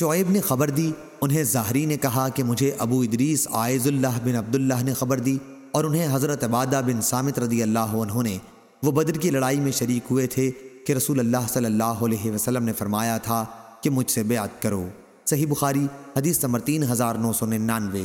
شعیب نے خبر دی، انہیں ظاہری نے کہا کہ مجھے ابو ادریس آئز اللہ بن عبداللہ نے خبر دی اور انہیں حضرت عبادہ بن سامت رضی اللہ عنہ نے۔ وہ بدر کی لڑائی میں شریک ہوئے تھے کہ رسول اللہ صلی اللہ علیہ وسلم نے فرمایا تھا کہ مجھ سے بیعت کرو۔ صحیح بخاری، حدیث نمبر تین ہزار نو سو ننانوے۔